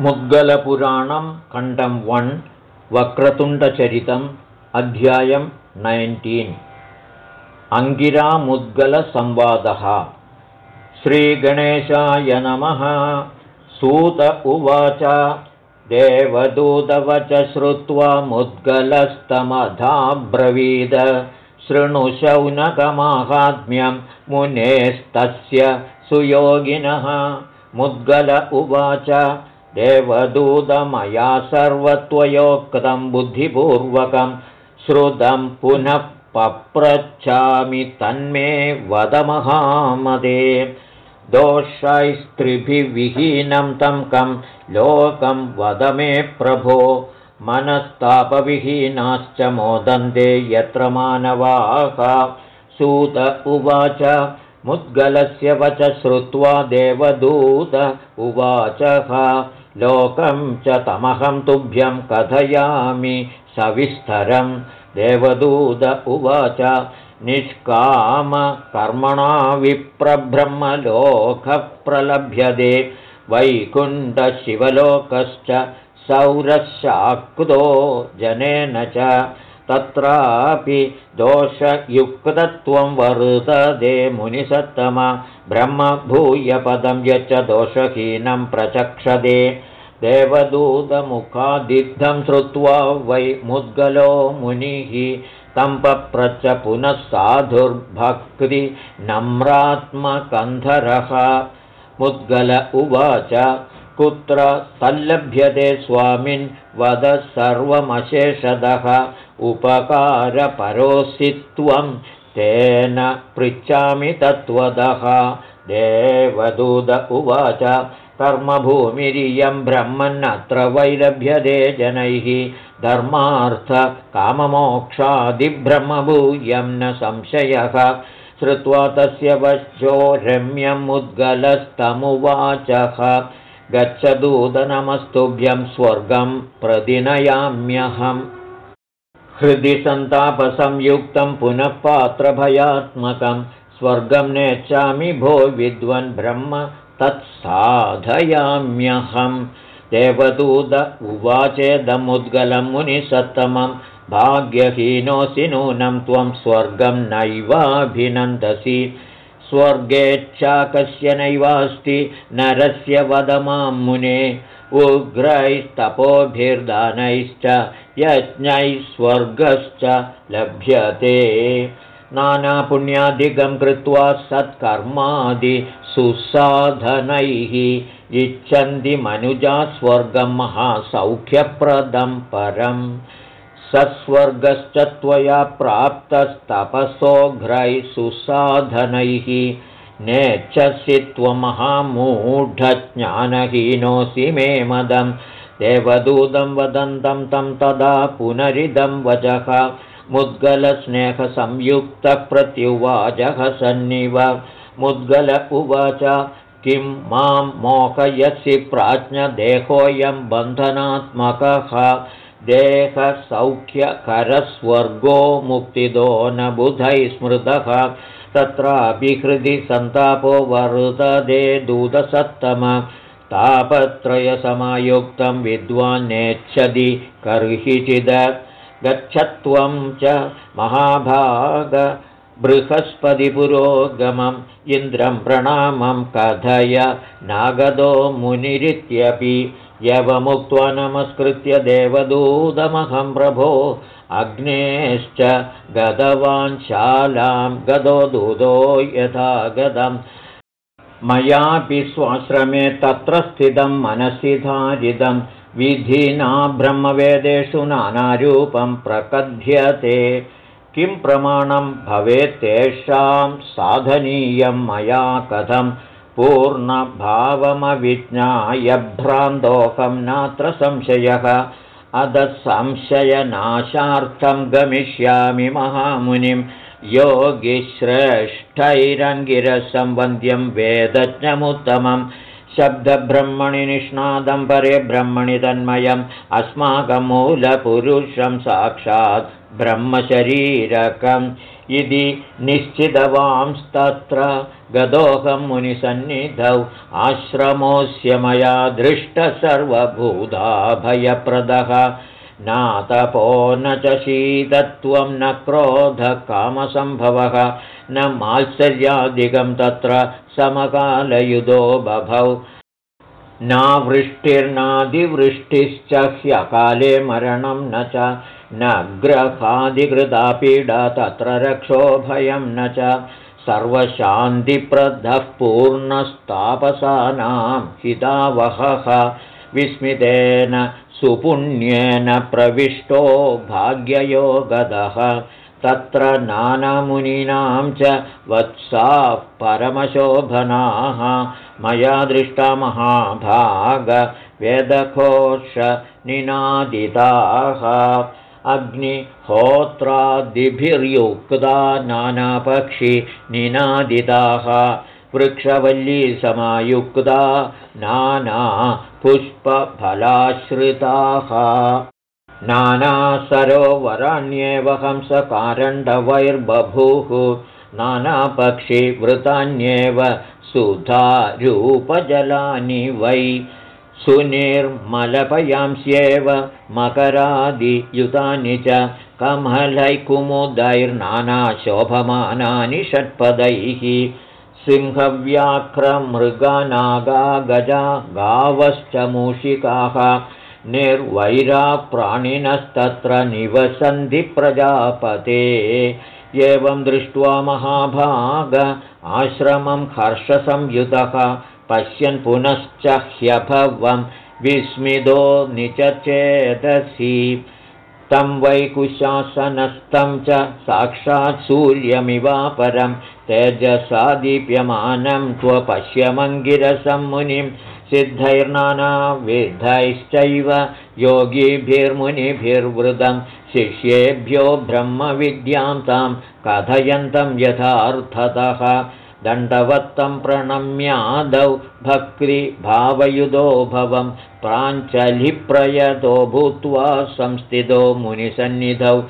मुद्गलपुराणं खण्डं वन् वक्रतुण्डचरितम् अध्यायं नैन्टीन् अङ्गिरामुद्गलसंवादः। श्रीगणेशाय नमः। सूत उवाच। देवदूतवच श्रुत्वा मुद्गलस्तमधाब्रवीद। शृणुशौनकमाहात्म्यं मुनेस्तस्य सुयोगिनः। मुद्गल उवाच देवदूतमया सर्वत्वयोक्तं बुद्धिपूर्वकं श्रुतं पुनः पप्रच्छामि तन्मे वदमहामदे। दोषैस्त्रिभिविहीनं तं कं लोकं वद मे प्रभो। मनस्तापविहीनाश्च मोदन्ते यत्र मानवाः। सूत उवाच मुद्गलस्य वच श्रुत्वा देवदूत उवाचः लोकं च तमहं तुभ्यं कथयामि सविस्तरं। देवदूत उवाच निष्कामकर्मणा विप्रब्रह्मलोकः प्रलभ्यते वैकुण्ठशिवलोकश्च सौरशाक्तो जनेन च तत्रापि दोषयुक्तत्वं वर्तते मुनिसत्तम ब्रह्मभूयपदं यच्च दोषहीनं प्रचक्षते देवदूतमुखादिग्धं श्रुत्वा वै मुद्गलो मुनिः तं पप्रच्च पुनः साधुर्भक्तिनम्रात्मकन्धरः मुद्गल उवाच कुत्र तल्लभ्यते स्वामिन् वद सर्वमशेषदः उपकारपरोऽसि त्वं। तेन पृच्छामि तत्त्वदः। देवदूत उवाच कर्मभूमिरियं ब्रह्मन्नत्र वैलभ्यते जनैः। धर्मार्थकाममोक्षादिब्रह्मभूयं न संशयः। श्रुत्वा तस्य वश्चो रम्यमुद्गलस्तमुवाचः गच्छदूतनमस्तुभ्यं स्वर्गं प्रतिनयाम्यहम् हृदि सन्तापसंयुक्तं पुनः पात्रभयात्मकं स्वर्गं नेच्छामि भो विद्वन् ब्रह्म तत्साधयाम्यहं देवदूत उवाचेदमुद्गलं मुनिसत्तमं भाग्यहीनोऽसि नूनं त्वं स्वर्गं नैवाभिनन्दसि स्वर्गेच्छा नैवास्ति? नरस्य वदमां मुने। उग्रैस्तपोभिर्दानैश्च यज्ञैः स्वर्गश्च लभ्यते। नानापुण्यादिकं कृत्वा सत्कर्मादिसुसाधनैः इच्छन्ति मनुजा स्वर्गं महासौख्यप्रदं परम्। सस्वर्गश्च त्वया प्राप्तस्तपसोघ्रैः सुसाधनैः नेच्छसि त्वमहामूढज्ञानहीनोऽसि मे मदं देवदूतं वदन्तं तं तदा पुनरिदं वचः मुद्गलस्नेहसंयुक्तप्रत्युवाचः सन्निव। मुद्गल उवाच किं मां मोहयसि प्राज्ञदेहोऽयं बन्धनात्मकः देहसौख्यकरस्वर्गो मुक्तिदो न बुधैः स्मृतः तत्रापि हृदि सन्तापो वरुतदे दूतसत्तम तापत्रयसमायुक्तं विद्वान् नेच्छति कर्हिचिद। गच्छत्वं च महाभाग बृहस्पतिपुरोगमम् इन्द्रं प्रणामं कथय नागदो मुनिरित्यपि यवमुक्त्वा नमस्कृत्य देवदूतमहं प्रभो। अग्नेश्च गतवान् शालां गदो दूतो यथा गदम् मयापि स्वाश्रमे तत्र स्थितं मनसि धारितं। विधिना ब्रह्मवेदेषु नानारूपं प्रकथ्यते। किं प्रमाणं भवेत् तेषां साधनीयं मया कथं पूर्णभावमविज्ञाय भ्रान्तोऽहं नात्र संशयः। अधः संशयनाशार्थं गमिष्यामि महामुनिं योगिश्रेष्ठैरङ्गिरसम्बन्ध्यं वेदज्ञमुत्तमं शब्दब्रह्मणि निष्णादं परे ब्रह्मणि तन्मयम्। अस्माकं मूलपुरुषं साक्षात् ब्रह्मशरीरकम् इति निश्चितवांस्तत्र गदोहं मुनिसन्निधौ आश्रमोऽस्य मया दृष्टः सर्वभूताभयप्रदः नातपो न च शीतत्वं न क्रोधकामसम्भवः न मात्सर्यादिकं तत्र समकालयुधो बभौ। नावृष्टिर्नादिवृष्टिश्च ह्यकाले मरणं न च न ग्रहादिकृता पीडा तत्र रक्षोभयं न च। सर्वशान्तिप्रदः पूर्णस्तापसानां हितावहः विस्मितेन सुपुण्येन प्रविष्टो भाग्ययोगदः। तत्र नानामुनीनां च वत्साः परमशोभनाः। मया दृष्टा महाभागवेदघोषनिनादिताः अग्निहोत्रादिभिर्युक्ता नानापक्षिनिनादिताः वृक्षवल्लीसमायुक्ता नाना पुष्पफलाश्रिताः नानासरोवराण्येव हंसकारण्डवैर्बभूः नानापक्षिवृतान्येव सुधारूपजलानि वै सुनिर्मलपयांस्येव मकरादियुतानि च कमलैकुमुदैर्नानाशोभमानानि षट्पदैः सिंहव्याघ्रमृगनागा गजा गावश्च मूषिकाः निर्वैराप्राणिनस्तत्र निवसन्ति प्रजापते। एवं दृष्ट्वा महाभाग आश्रमं हर्षसंयुतः पश्यन् पुनश्च ह्यभवं विस्मितो निचचेदसि। तं वैकुशासनस्थं च साक्षात् सूर्यमिवापरं तेजसा दीप्यमानं त्वपश्यमङ्गिरसं मुनिं सिद्धैर्नानाविधैश्चैव योगीभिर्मुनिभिर्वृतं शिष्येभ्यो ब्रह्मविद्यां तां कथयन्तं यथार्थतः दण्डवत्तं प्रणम्यादौ भक्तिभावयुधो भवं प्राञ्चलिप्रयतो भूत्वा संस्थितो मुनिसन्निधौ।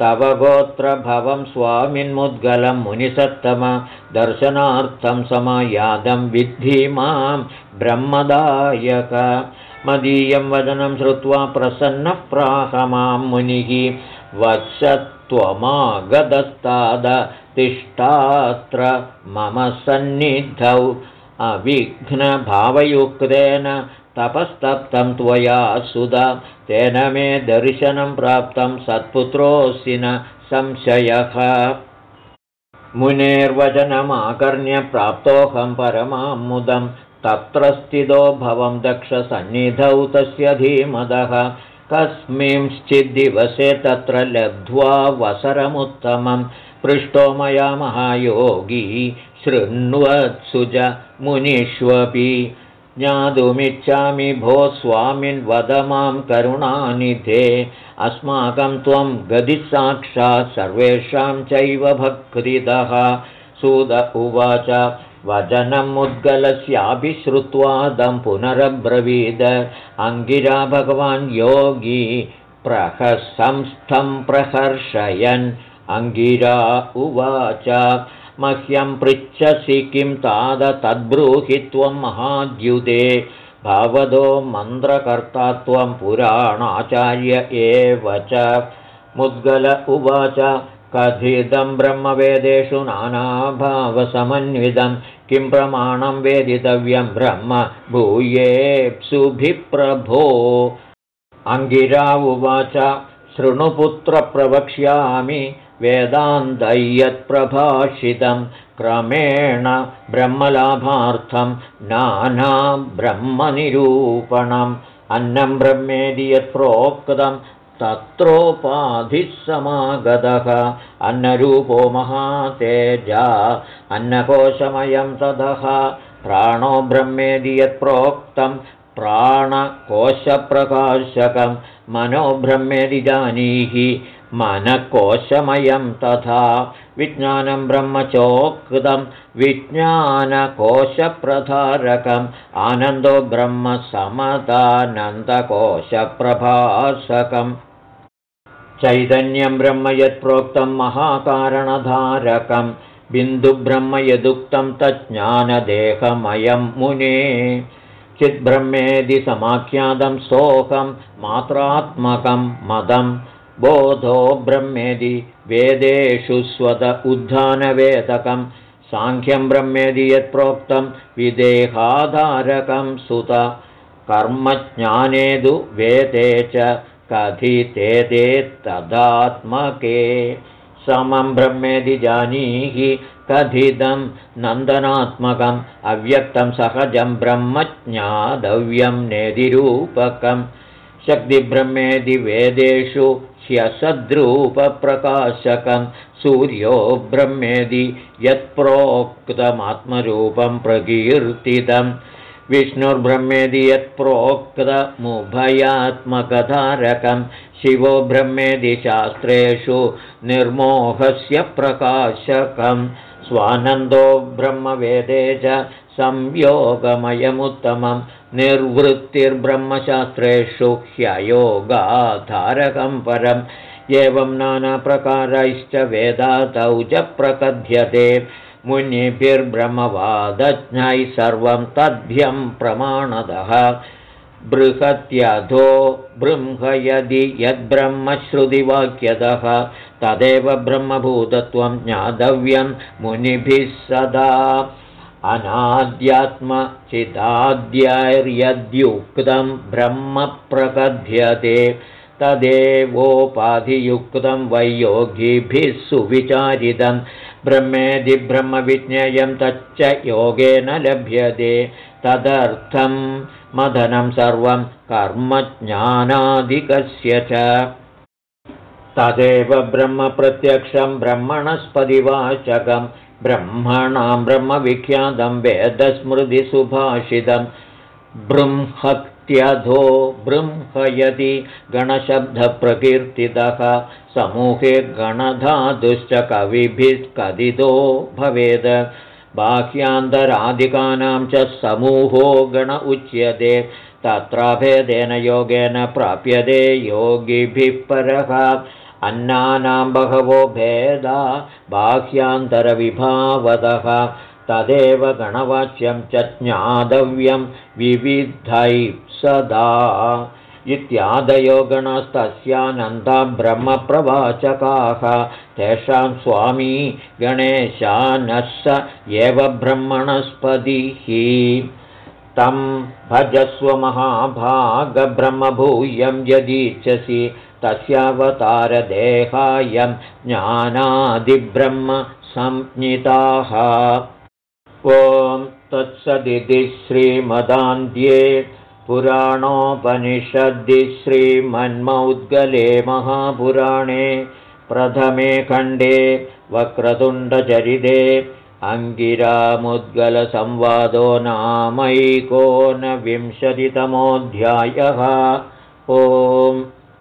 तव गोत्रभवं स्वामिन्मुद्गलं मुनिसत्तम दर्शनार्थं समायादं विद्धि मां ब्रह्मदायक। मदीयं वदनं श्रुत्वा प्रसन्नः प्राह मां मुनिः। वत्सत्वमागदस्ताद तिष्ठात्र मम सन्निधौ अविघ्नभावयुक्तेन तपस्तप्तं त्वया सुधा। तेन मे दर्शनं प्राप्तं सत्पुत्रोऽसि न संशयः। मुनेर्वचनमाकर्ण्य प्राप्तोऽहं परमां मुदं। तत्र स्थितो भवं दक्षसन्निधौ तस्य धीमदः। कस्मिंश्चिद्दिवसे तत्र लब्ध्वा वसरमुत्तमं पृष्टो मया महायोगी शृण्वत्सुज मुनिष्वपि। ज्ञातुमिच्छामि भो स्वामिन् वद मां करुणानिधे अस्माकं त्वं गदिसाक्षात् सर्वेषां चैव भक्तिदः सुद उवाच वचनम् उद्गलस्यापि श्रुत्वादं पुनरब्रवीद। अङ्गिरा भगवान् योगी प्रहसंस्थं प्रहर्षयन् अङ्गिरा उवाच मह्यं पृच्छसि किं ताद तद्ब्रूहि त्वं महाद्युते भवदो मन्त्रकर्ता त्वं पुराणाचार्य एव च। मुद्गल उवाच कथितं ब्रह्मवेदेषु नानाभावसमन्वितं किं प्रमाणं वेदितव्यं ब्रह्म भूयेप्सुभिप्रभो। अङ्गिरा उवाच शृणुपुत्रप्रवक्ष्यामि वेदान्तय्यत्प्रभाषितं क्रमेण ब्रह्मलाभार्थं नानाब्रह्मनिरूपणम् अन्नं ब्रह्मेदि यत्प्रोक्तं तत्रोपाधिः समागतः अन्नरूपो महातेजा अन्नकोशमयं ततः प्राणो ब्रह्मेदि यत्प्रोक्तं प्राणकोशप्रकाशकं मनो ब्रह्मेदि जानीहि मनःकोशमयं तथा विज्ञानं ब्रह्मचोक्तं विज्ञानकोशप्रधारकम् आनन्दो ब्रह्मसमदानन्दकोशप्रभासकम् चैतन्यं ब्रह्म यत्प्रोक्तं महाकारणधारकं बिन्दुब्रह्म यदुक्तं तज्ज्ञानदेहमयं मुने। चिद्ब्रह्मेदि समाख्यातं सोऽहं मात्रात्मकं मदं बोधो ब्रह्मेदि वेदेषु स्वद उद्धानवेदकं साङ्ख्यं ब्रह्मेदि यत्प्रोक्तं विदेहाधारकं सुत कर्मज्ञानेदु वेदे च कथितेदे तदात्मके। समं ब्रह्मेदि जानीहि कथितं नन्दनात्मकम् अव्यक्तं सहजं ब्रह्मज्ञादव्यं नेदिरूपकं शक्तिब्रह्मेदि वेदेषु ह्यसद्रूपप्रकाशकं सूर्यो ब्रह्मेदि यत्प्रोक्तमात्मरूपं प्रकीर्तितं विष्णुर्ब्रह्मेदि यत्प्रोक्तमुभयात्मकधारकं शिवो ब्रह्मेदि शास्त्रेषु निर्मोहस्य प्रकाशकं स्वानन्दो ब्रह्मवेदे च संयोगमयमुत्तमं निर्वृत्तिर्ब्रह्मशास्त्रेषु ह्ययोगाधारकं परम्। एवं नानाप्रकारैश्च वेदातौ च प्रकथ्यते। मुनिभिर्ब्रह्मवादज्ञैः सर्वं तद्भ्यं प्रमाणदः बृहत्यधो बृंहयदि यद्ब्रह्मश्रुतिवाक्यतः। तदेव ब्रह्मभूतत्वं ज्ञातव्यं मुनिभिः सदा अनाद्यात्मचिदाद्यैर्यद्युक्तं ब्रह्म प्रकथ्यते तदेवोपाधियुक्तं वैयोगिभिः सुविचारितं ब्रह्मेदि ब्रह्मविज्ञेयं तच्च योगेन लभ्यते तदर्थं मदनं सर्वं कर्मज्ञानादिकस्य च। तदेव ब्रह्मप्रत्यक्षं ब्रह्मणस्पतिवाचकं ब्रह्मणां ब्रह्मविख्यातं वेदस्मृतिसुभाषितं बृंहत्यधो बृंहयति गणशब्दप्रकीर्तितः समूहे गणधातुश्च कविभिः कथितो भवेत् बाह्यान्तराधिकानां च समूहो गण उच्यते तत्राभेदेन योगेन प्राप्यते योगिभिः परः अन्नानां बहवो भेदा बाह्यान्तरविभावदः तदेव गणवाच्यं च ज्ञातव्यं विविधैः सदा। इत्यादयो गणस्तस्यानन्दा ब्रह्मप्रवाचकाः तेषां स्वामी गणेशानः स एव ब्रह्मणस्पतिः। तं भजस्वमहाभागब्रह्मभूयं यदीच्छसि तस्यावतारदेहायं ज्ञानादिब्रह्म संज्ञिताः। ॐ तत्सदिति श्रीमदान्ध्ये पुराणोपनिषद्दि श्रीमन्मौद्गले महापुराणे प्रथमे खण्डे वक्रतुण्डचरिते अङ्गिरामुद्गलसंवादो नामैकोनविंशतितमोऽध्यायः। ओम्